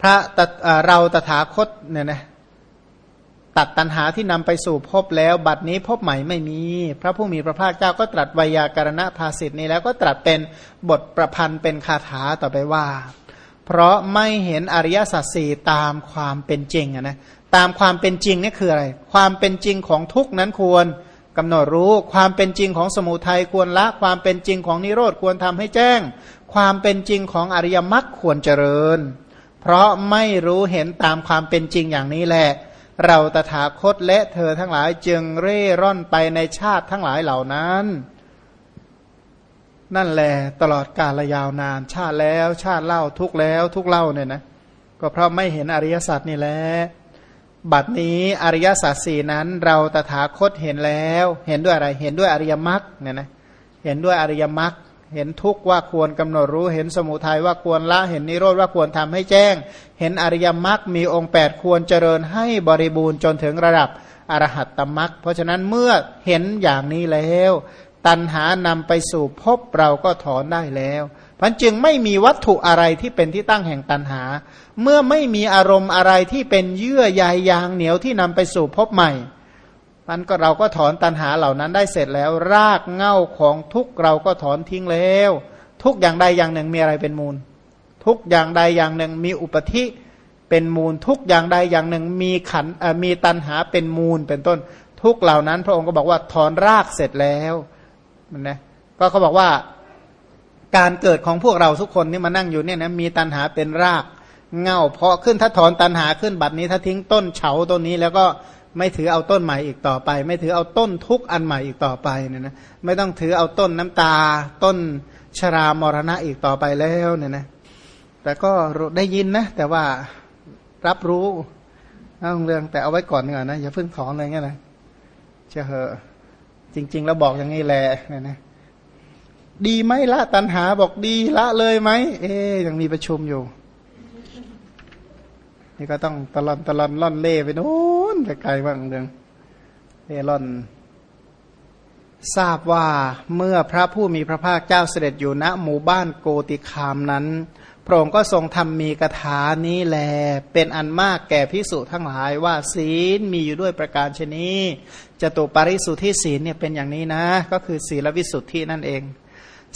พระเราตถาคตเนี่ยนะตัดตัณหาที่นำไปสู่พบแล้ว บัดนี้พบใหม่ไม่มี พระผู้มีพระภาคเจ้าก็ตรัสวยาการณภาสิทธินี้แล้วก็ตรัสเป็นบทประพันธ์เป็นคาถาต่อไปว่า เพราะไม่เห็นอริยสัจสี่ตามความเป็นจริงนะตามความเป็นจริงนี่คืออะไร ความเป็นจริงของทุกนั้นควรกำหนดรู้ความเป็นจริงของสมุทัยควรละ ความเป็นจริงของนิโรธควรทำให้แจ้ง ความเป็นจริงของอริยมรรคควรเจริญ เพราะไม่รู้เห็นตามความเป็นจริงอย่างนี้แหละ เราตถาคตและเธอทั้งหลายจึงเร่ร่อนไปในชาติทั้งหลายเหล่านั้น นั่นแหละตลอดกาลยาวนาน ชาติแล้วชาติเล่าทุกแล้วทุกเล่าเนี่ยนะ ก็เพราะไม่เห็นอริยสัจนี่แหละบัดนี้อริยสัจสี่นั้น เราตถาคตเห็นแล้ว เห็นด้วยอะไร เห็นด้วยอริยมรรคเนี่ยนะ เห็นด้วยอริยมรรค เห็นทุกข์ว่าควรกำหนดรู้ เห็นสมุทัยว่าควรละ เห็นนิโรธว่าควรทำให้แจ้ง เห็นอริยมรรคมีองค์ 8 ควรเจริญให้บริบูรณ์จนถึงระดับอรหัตตมรรคเพราะฉะนั้นเมื่อเห็นอย่างนี้แล้ว ตัณหานำไปสู่พบเราก็ถอนได้แล้วพันจึงไม่มีวัตถุอะไรที่เป็นที่ตั้งแห่งตัณหา เมื่อไม่มีอารมณ์อะไรที่เป็นเยื่อใยยางเหนียวที่นำไปสู่พบใหม่ มันก็เราก็ถอนตันหาเหล่านั้นได้เสร็จแล้ว รากเง่าของทุกเราก็ถอนทิ้งแล้ว ทุกอย่างใดอย่างหนึ่งมีอะไรเป็นมูล ทุกอย่างใดอย่างหนึ่งมีอุปธิเป็นมูล ทุกอย่างใดอย่างหนึ่งมีขันมีตันหาเป็นมูลเป็นต้น ทุกเหล่านั้น พระองค์ก็บอกว่าถอนรากเสร็จแล้วมันนะก็เขาบอกว่าการเกิดของพวกเราทุกคนนี่มานั่งอยู่เนี่ยนะมีตันหาเป็นรากเง่าเพาะขึ้นถ้าถอนตันหาขึ้นบัดนี้ถ้าทิ้งต้นเฉาต้นนี้แล้วก็ ไม่ถือเอาต้นใหม่อีกต่อไป ไม่ถือเอาต้นทุกอันใหม่อีกต่อไปเนี่ยนะไม่ต้องถือเอาต้นน้ำตา ต้นชรามรณะอีกต่อไปแล้วเนี่ยนะแต่ก็ได้ยินนะ แต่ว่ารับรู้เรื่องแต่เอาไว้ก่อนก่อนนะอย่าเพิ่งถอนอะไรเงี้ยนะเชื่อเหอะจริง ๆ แล้วบอกอย่างนี้แหละเนี่ยนะดีไหมละตันหาบอกดีละเลยไหมเอ๊ยังมีประชุมอยู่ นี่ก็ต้องตะลอนตะลอนล่อนเล่ไปโน้ นไปไกลบ้างเรื่องเล่ล่อน ทราบว่าเมื่อพระผู้มีพระภาคเจ้าเสด็จอยู่ณหมู่บ้านโกติคามนั้นพระองค์ก็ทรงทำมีกถานี้แล เป็นอันมากแก่พิสุทั้งหลายว่าศีลมีอยู่ด้วยประการชนีจตุปาริสุทธิศีลเนี่ยเป็นอย่างนี้นะ ก็คือศีลวิสุทธินั่นเอง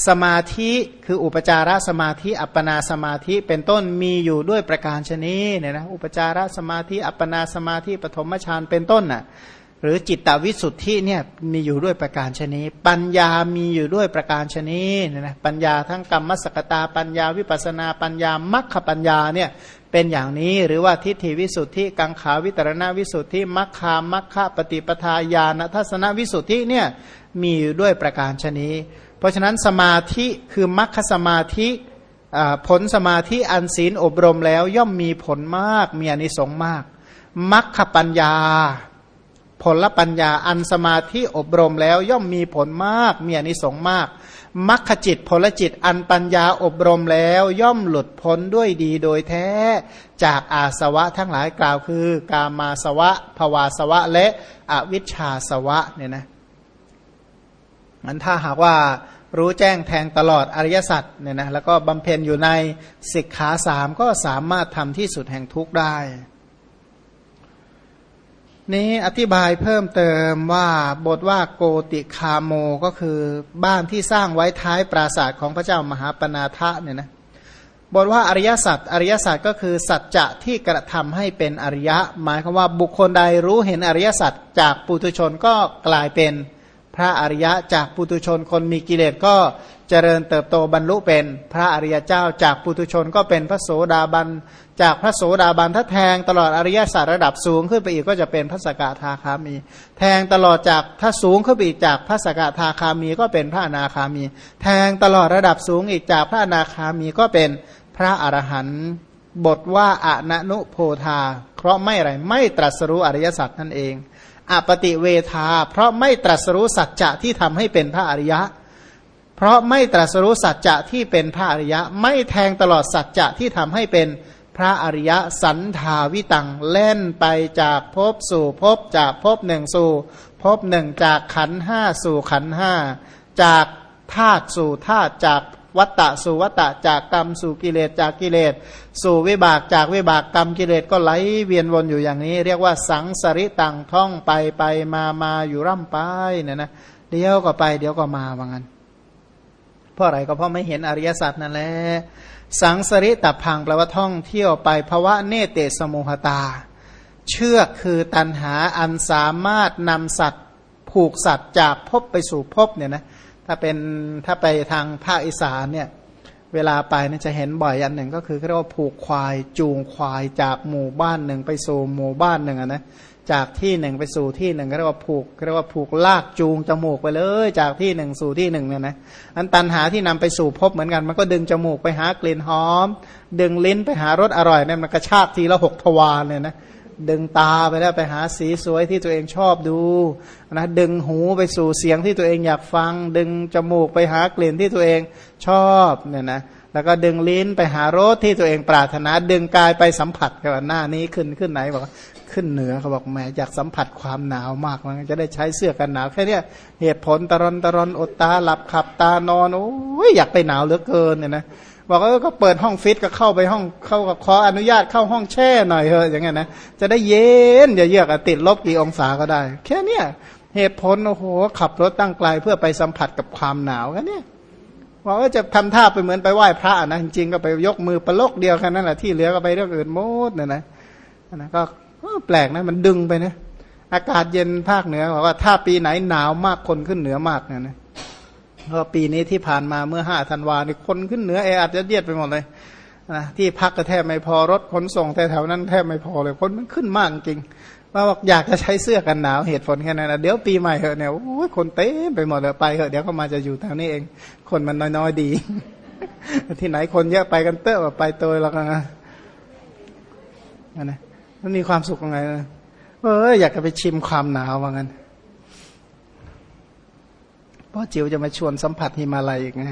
สมาธิคืออุปจารสมาธิ อัปปนาสมาธิเป็นต้นมีอยู่ด้วยประการชนีเนี่ยนะอุปจารสมาธิอัปปนาสมาธิปฐมฌานเป็นต้นน่ะหรือจิตตวิสุทธิเนี่ยมีอยู่ด้วยประการชนีปัญญามีอยู่ด้วยประการชนีเนี่ยนะปัญญาทั้งกรรมสกตาปัญญาวิปัสนาปัญญามัคคปัญญาเนี่ยเป็นอย่างนี้หรือว่าทิฏฐิวิสุทธิ กังขาวิตรณวิสุทธิมัคคามัคคะปฏิปทาญาณทัศนวิสุทธิเนี่ยมีอยู่ด้วยประการชนี เพราะฉะนั้นสมาธิคือมรรคสมาธิผลสมาธิอันศีลอบรมแล้วย่อมมีผลมากมีอนิสงส์มากมรรคปัญญา ผลปัญญาอันสมาธิอบรมแล้วย่อมมีผลมากมีอนิสงส์มากมรรคจิตผลจิตอันปัญญาอบรมแล้วย่อมหลุดพ้นด้วยดีโดยแท้ จากอาสวะทั้งหลายกล่าวคือ กามาสวะภวาสวะและอวิชชาสวะเนี่ยนะ มันถ้าหากว่ารู้แจ้งแทงตลอดอริยสัจเนี่ยนะแล้วก็บำเพ็ญอยู่ในสิกขาสามก็สามารถทำที่สุดแห่งทุกข์ได้ นี้อธิบายเพิ่มเติมว่าบทว่าโกติคาโมก็คือบ้านที่สร้างไว้ท้ายปราสาทของพระเจ้ามหาปนาทะเนี่ยนะบทว่าอริยสัจอริยสัจก็คือสัจจะที่กระทำให้เป็นอริยะ หมายความว่าบุคคลใดรู้เห็นอริยสัจจากปุถุชนก็กลายเป็น พระอริยะจากปุตุชนคนมีกิเลสก็เจริญเติบโตบรรลุเป็นพระอริยเจ้าจากปุตุชนก็เป็นพระโสดาบัน จากพระโสดาบันถ้าแทงตลอดอริยศาสตร์ระดับสูงขึ้นไปอีกก็จะเป็นพระสกทาคามี แทงตลอดจากถ้าสูงขึ้นไปอีกจากพระสกทาคามีก็เป็นพระอนาคามี แทงตลอดระดับสูงอีกจากพระอนาคามีก็เป็นพระอรหันต์บทว่าอนนุโพธา เพราะไม่อะไรไม่ตรัสรู้อริยสัจนั่นเอง อปติเวทา เพราะไม่ตรัสรู้สัจจะที่ทำให้เป็นพระอริยะ เพราะไม่ตรัสรู้สัจจะที่เป็นพระอริยะ ไม่แทงตลอดสัจจะที่ทำให้เป็นพระอริยะสันทาวิตังเล่นไปจากภพสู่ภพจากภพหนึ่งสู่ภพหนึ่งจากขันห้าสู่ขันห้าจากธาตุสู่ธาตุจาก วัตตะสู่วัตตะจากกรรมสู่กิเลสจากกิเลสสู่วิบากจากวิบากกรรมกิเลสก็ไหลเวียนวนอยู่อย่างนี้ เรียกว่าสังสริตังท่องไปไปมามาอยู่ร่ำไปเนี่ยนะเดี๋ยวก็ไปเดี๋ยวก็มาว่างั้นเพราะอะไรก็เพราะไม่เห็นอริยสัจนั่นแหละสังสริตพังแปลว่าท่องเที่ยวไปภาวะเนเตสมุหตา เชือกคือตันหาอันสามารถนำสัตว์ผูกสัตว์จากพบไปสู่พบเนี่ยนะ ถ้าเป็นถ้าไปทางภาคอีสานเนี่ยเวลาไปนี่จะเห็นบ่อยอันหนึ่งก็คือเรียกว่าผูกควายจูงควายจากหมู่บ้านหนึ่งไปสู่หมู่บ้านหนึ่งนะจากที่หนึ่งไปสู่ที่หนึ่งเรียกว่าผูกเรียกว่าผูกลากจูงจมูกไปเลย จากที่หนึ่งสู่ที่หนึ่งเนี่ยนะอันตันหาที่นำไปสู่พบเหมือนกัน มันก็ดึงจมูกไปหากลิ่นหอม ดึงลิ้นไปหารสอร่อยเนี่ยมันกระชากทีละหกทวารเนี่ยนะ ดึงตาไปแล้วไปหาสีสวยที่ตัวเองชอบดูนะดึงหูไปสู่เสียงที่ตัวเองอยากฟัง ดึงจมูกไปหากลิ่นที่ตัวเองชอบเนี่ยนะแล้วก็ดึงลิ้นไปหารสที่ตัวเองปรารถนา ดึงกายไปสัมผัสกับหน้านี้ขึ้นขึ้นไหนบอกขึ้นเหนือเขาบอกแหมอยากสัมผัสความหนาวมากมันจะได้ใช้เสื้อกันหนาวแค่นี้เหตุผลตรอนตรอนอดตาหลับขับตานอนโอ้ยอยากไปหนาวเหลือเกินเนี่ยนะ บอกเออก็เปิดห้องฟิตก็เข้าไปห้องเข้าขออนุญาตเข้าห้องแช่หน่อยเถอะอย่างเงี้ยนะจะได้เย็นอย่าเยือกติดลบกี่องศาก็ได้ แค่เนี้ยเหตุผลโอ้โหขับรถตั้งไกลเพื่อไปสัมผัสกับความหนาวแค่นี้บอกว่าจะทำท่าไปเหมือนไปไหว้พระนะจริงๆก็ไปยกมือประลกเดียวแค่นั้นแหละที่เหลือก็ไปเรื่องอื่นหมดเนี่ยนะนะก็แปลกนะมันดึงไปนะอากาศเย็นภาคเหนือบอกว่าถ้าปีไหนหนาวมากคนขึ้นเหนือมากเนี่ยนะ เพราะปีนี้ที่ผ่านมาเมื่อห้าธันวาเนี่คนขึ้นเหนือเออาจจะเดียดไปหมดเลยนะที่พักก็แทบไม่พอรถขนส่งแต่แถวนั้นแทบไม่พอเลยคนมันขึ้นมากจริงว่าบอกอยากจะใช้เสื้อกันหนาวเหตุผลแค่นั้นนะเดี๋ยวปีใหม่เหอะเนี่ยโอ้ยคนเต็มไปหมดเลยไปเหอะเดี๋ยวก็มาจะอยู่แถวนี้เอง คนมันน้อยๆดี ที่ไหนคนเยอะไปกันเตอะไปตัวแล้วกันนะนะมันมีความสุขยังไงเอออยากจะไปชิมความหนาวว่างั้น พราจิ๋วจะมาชวนสัมผัสหิมาลัยอีกไง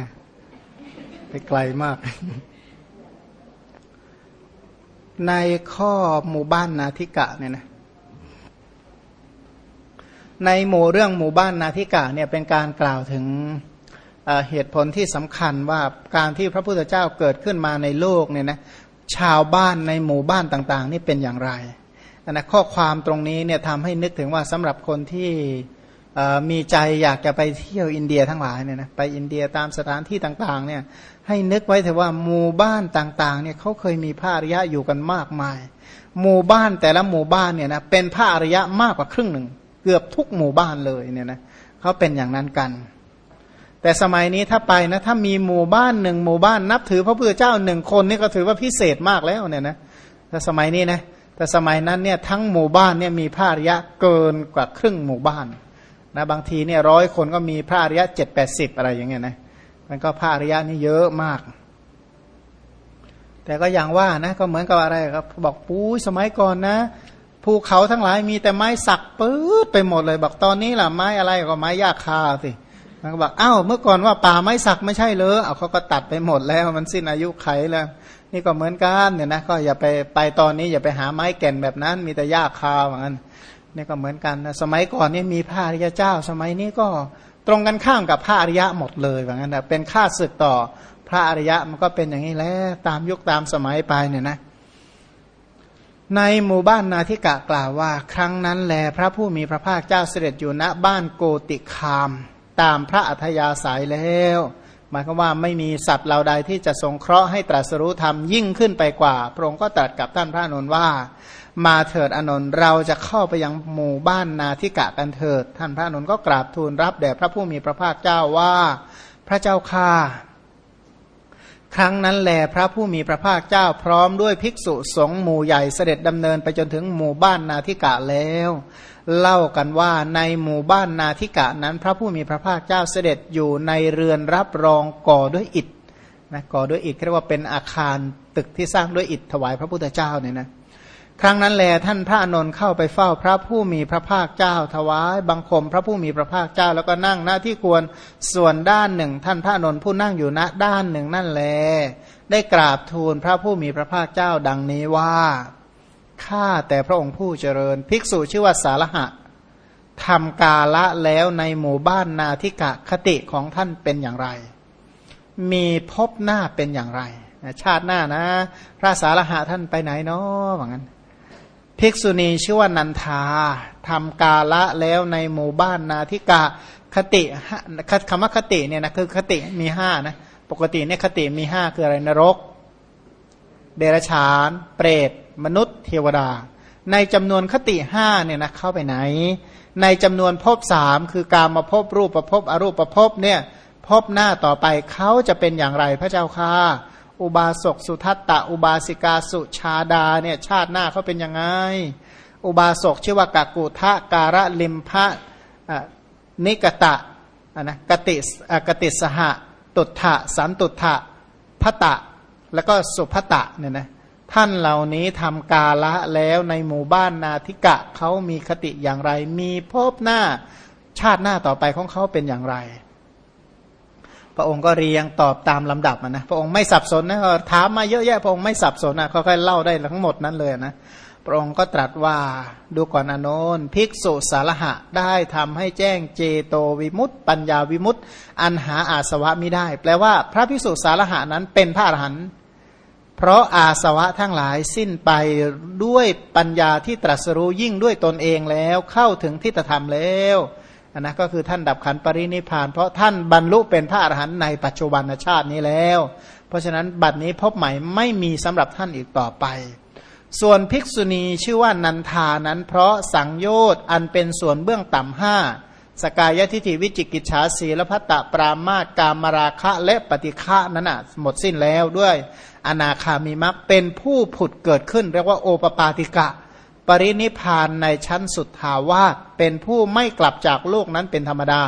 ไปไกลมาก ในข้อหมู่บ้านนาทิกะเนี่ยนะในหมู่เรื่องหมู่บ้านนาทิกะเนี่ยเป็นการกล่าวถึงเหตุผลที่สำคัญว่าการที่พระพุทธเจ้าเกิดขึ้นมาในโลกเนี่ยนะชาวบ้านในหมู่บ้านต่าง ๆ นี่เป็นอย่างไรนะข้อความตรงนี้เนี่ยทำให้นึกถึงว่าสำหรับคนที่ มีใจอยากจะไปเที่ยวอินเดียทั้งหลายเนี่ยนะไปอินเดียตามสถานที่ต่างๆเนี่ยให้นึกไว้เถอะว่าหมู่บ้านต่างๆเนี่ยเขาเคยมีพระอริยะอยู่กันมากมาย หมู่บ้านแต่ละหมู่บ้านเนี่ยนะเป็นพระอริยะมากกว่าครึ่งหนึ่ง เกือบทุกหมู่บ้านเลยเนี่ยนะเขาเป็นอย่างนั้นกัน แต่สมัยนี้ถ้าไปนะถ้ามีหมู่บ้านหนึ่งหมู่บ้านนับถือพระพุทธเจ้าหนึ่งคนนี่ก็ถือว่าพิเศษมากแล้วเนี่ยนะแต่สมัยนี้นะแต่สมัยนั้นเนี่ยทั้งหมู่บ้านเนี่ยมีพระอริยะเกินกว่าครึ่งหมู่บ้าน นะบางทีเนี่ยร้อยคนก็มีพระอริยะเจ็ดแปดสิบอะไรอย่างเงี้ยนะมันก็พระอริยะนี่เยอะมาก แต่ก็อย่างว่านะก็เหมือนกับอะไรครับบอกปู้สมัยก่อนนะภูเขาทั้งหลายมีแต่ไม้สักปื๊ดไปหมดเลยบอกตอนนี้ล่ะไม้อะไรก็ไม้ยาคาสิมันก็บอกอ้าวเมื่อก่อนว่าป่าไม้สักไม่ใช่เลยเอาเขาก็ตัดไปหมดแล้วมันสิ้นอายุไขแล้ว นี่ก็เหมือนกันเนี่ยนะก็อย่าไปไปตอนนี้อย่าไปหาไม้แก่นแบบนั้น มีแต่ยาคาเหมือนกัน นี่ก็เหมือนกันนะสมัยก่อนนี่มีพระอริยเจ้า สมัยนี้ก็ตรงกันข้ามกับพระอริยะหมดเลยแบบนั้นนะเป็นค่าศึกต่อพระอริยะมันก็เป็นอย่างนี้แล้วตามยุคตามสมัยไปเนี่ยนะ ในหมู่บ้านนาทิกะกล่าวว่า ครั้งนั้นแลพระผู้มีพระภาคเจ้าเสด็จอยู่ณบ้านโกติคาม ตามพระอัธยาศัยแล้ว หมายความว่าไม่มีสัตว์เหล่าใดที่จะสงเคราะห์ให้ตรัสรู้ธรรมยิ่งขึ้นไปกว่า พระองค์ก็ตรัสกับท่านพระนนท์ว่า มาเถิดอนนท์เราจะเข้าไปยังหมู่บ้านนาทิกะกันเถิด ท่านพระอนนท์ก็กราบทูลรับแด่พระผู้มีพระภาคเจ้าว่าพระเจ้าค่าครั้งนั้นแลพระผู้มีพระภาคเจ้าพร้อมด้วยภิกษุสงฆ์หมู่ใหญ่เสด็จดำเนินไปจนถึงหมู่บ้านนาทิกะแล้ว เล่ากันว่าในหมู่บ้านนาทิกะนั้น พระผู้มีพระภาคเจ้าเสด็จอยู่ในเรือนรับรองก่อด้วยอิฐนะก่อด้วยอิฐเรียกว่าเป็นอาคารตึกที่สร้างด้วยอิฐถวายพระพุทธเจ้าเนี่ยนะ ครั้งนั้นแลท่านพระนนท์เข้าไปเฝ้าพระผู้มีพระภาคเจ้าถวายบังคมพระผู้มีพระภาคเจ้าแล้วก็นั่งหน้าที่ควรส่วนด้านหนึ่ง ท่านพระนนท์ผู้นั่งอยู่ณด้านหนึ่งนั่นแล ได้กราบทูลพระผู้มีพระภาคเจ้าดังนี้ว่าข้าแต่พระองค์ผู้เจริญ ภิกษุชื่อว่าสารหะทำกาละแล้วในหมู่บ้านนาทิกะคติของท่านเป็นอย่างไร มีพบหน้าเป็นอย่างไร ชาติหน้านะ พระสารหะท่านไปไหนเนาะว่างั้น ภิกษุณีชื่อว่านันทาทำกาละแล้วในหมู่บ้านนาทิกาคติคำว่าคติเนี่ยนะคือคติมีห้านะปกติเนี่ยคติมีห้าคืออะไรนรก เดรัจฉาน เปรต มนุษย์ เทวดา ในจำนวนคติห้าเนี่ยนะเข้าไปไหน ในจำนวนภพสามคือการมาพบรูปประพบอรูปประพบเนี่ยพบหน้าต่อไปเขาจะเป็นอย่างไรพระเจ้าค่ะ อุบาสกสุทัตตะ อุบาสิกาสุชาดาเนี่ยชาติหน้าเขาเป็นยังไง อุบาสกชื่อว่ากากุทะการะลิมพะนิกตะนะกติกติสหตุถะสันตุถะพะตะ แล้วก็สุพตะเนี่ยนะท่านเหล่านี้ทำกาละแล้วในหมู่บ้านนาทิกะเขามีคติอย่างไร มีพบหน้าชาติหน้าต่อไปของเขาเป็นอย่างไร พระองค์ก็เรียงตอบตามลำดับนะพระองค์ไม่สับสนนะถามมาเยอะแยะพระองค์ไม่สับสนนะค่อยๆเล่าได้ทั้งหมดนั้นเลยนะพระองค์ก็ตรัสว่าดูก่อนอนนภิกษุสารหะได้ทำให้แจ้งเจโตวิมุตต์ปัญญาวิมุตต์อันหาอาสวะไม่ได้ แปลว่าพระภิกษุสารหะนั้นเป็นพระอรหันต์เพราะอาสวะทั้งหลายสิ้นไปด้วยปัญญาที่ตรัสรู้ยิ่งด้วยตนเองแล้วเข้าถึงทิฏฐธรรมแล้ว นนะก็คือท่านดับขันปรินิพาน เพราะท่านบรรลุเป็นพระอรหันต์ในปัจจุบันชาตินี้แล้ว เพราะฉะนั้นบัดนี้พบใหม่ไม่มีสำหรับท่านอีกต่อไป ส่วนภิกษุณีชื่อว่านันทานั้น เพราะสังโยชน์อันเป็นส่วนเบื้องต่ำห้าสกายทิฏฐิวิจิกิจฉาสีและพัตตปรามาตกามราคะและปฏิฆะนั้นอะหมดสิ้นแล้วด้วย อนาคามีมักเป็นผู้ผุดเกิดขึ้น เรียกว่าโอปปาติกะ ปรินิพพานในชั้นสุทธาวาสเป็นผู้ไม่กลับจากโลกนั้นเป็นธรรมดา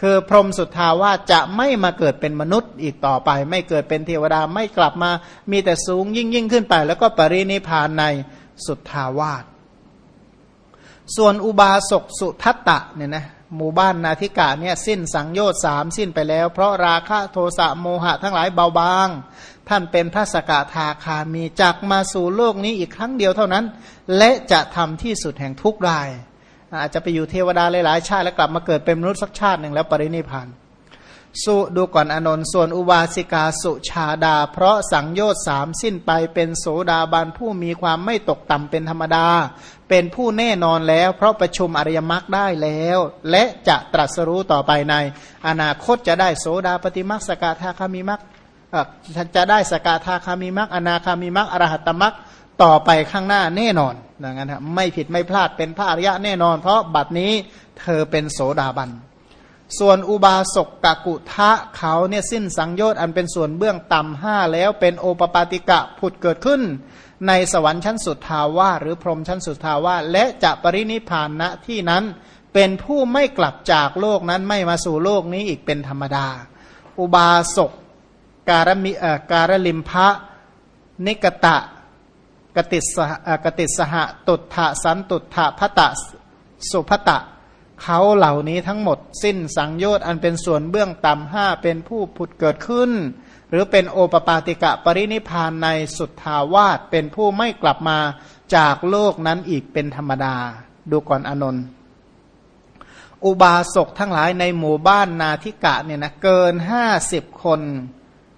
คือพรหมสุทธาวาสจะไม่มาเกิดเป็นมนุษย์อีกต่อไป ไม่เกิดเป็นเทวดาไม่กลับมามีแต่สูงยิ่งยิ่งขึ้นไป แล้วก็ปรินิพพานในสุทธาวาสส่วนอุบาสกสุทัตตะเนี่ยนะหมู่บ้านนาทิกาเนี่ยสิ้นสังโยชน์สามสิ้นไปแล้ว เพราะราคะโทสะโมหะทั้งหลายเบาบาง ท่านเป็นพระสกทาคามีจักมาสู่โลกนี้อีกครั้งเดียวเท่านั้น และจะทำที่สุดแห่งทุกข์ได้อาจจะไปอยู่เทวดาหลายๆชาติแล้วกลับมาเกิดเป็นมนุษย์สักชาติหนึ่งแล้วปรินิพานสุดูก่อนอนนท์ส่วนอุบาสิกาสุชาดา เพราะสังโยชน์สามสิ้นไปเป็นโสดาบันผู้มีความไม่ตกต่ำเป็นธรรมดา เป็นผู้แน่นอนแล้ว เพราะประชุมอริยมรรคได้แล้ว และจะตรัสรู้ต่อไปใน อนาคตจะได้โสดาปฏิมรรคสกทาคามิมรรค จะได้สกทาคามิมรรคอนาคามิมรรคอรหัตมรรคต่อไปข้างหน้าแน่นอนดังนั้นไม่ผิดไม่พลาดเป็นพระอริยะแน่นอน เพราะบัดนี้เธอเป็นโสดาบัน ส่วนอุบาสกกะกุทะเขาเนี่ยสิ้นสังโยชน์อันเป็นส่วนเบื้องต่ำห้าแล้วเป็นโอปปาติกะผุดเกิดขึ้น ในสวรรค์ชั้นสุดทาวาหรือพรหมชั้นสุดทาวาและจะปรินิพานณที่นั้นเป็นผู้ไม่กลับจากโลกนั้นไม่มาสู่โลกนี้อีกเป็นธรรมดา อุบาสก การมิการลิมพะนิกตะกติสกติสหตุถะสันตุถะพะตะสุพตะ เขาเหล่านี้ทั้งหมดสิ้นสังโยชน์อันเป็นส่วนเบื้องต่ำห้าเป็นผู้ผุดเกิดขึ้น หรือเป็นโอปปาติกะปรินิพานในสุทธาวาสเป็นผู้ไม่กลับมาจากโลกนั้นอีกเป็นธรรมดา ดูก่อนอนนท์อุบาสกทั้งหลายในหมู่บ้านนาทิกะเนี่ยนะเกินห้าสิบคน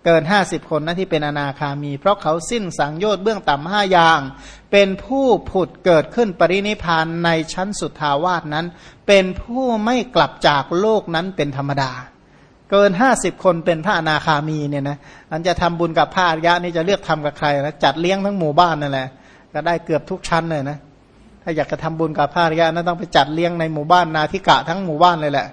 เกินห้าสิบคนนะที่เป็นอนาคามี เพราะเขาสิ้นสังโยชน์เบื้องต่ำห้าอย่าง เป็นผู้ผุดเกิดขึ้นปรินิพานในชั้นสุทธาวาสนั้น เป็นผู้ไม่กลับจากโลกนั้นเป็นธรรมดา เกินห้าสิบคนเป็นพระอนาคามีเนี่ยนะอันจะทำบุญกับพระอริยะนี่จะเลือกทำกับใครนะจัดเลี้ยงทั้งหมู่บ้านนั่นแหละก็ได้เกือบทุกชั้นเลยนะถ้าอยากจะทำบุญกับพระอริยะนั้นต้องไปจัดเลี้ยงในหมู่บ้านนาทิกะทั้งหมู่บ้านเลยแหละ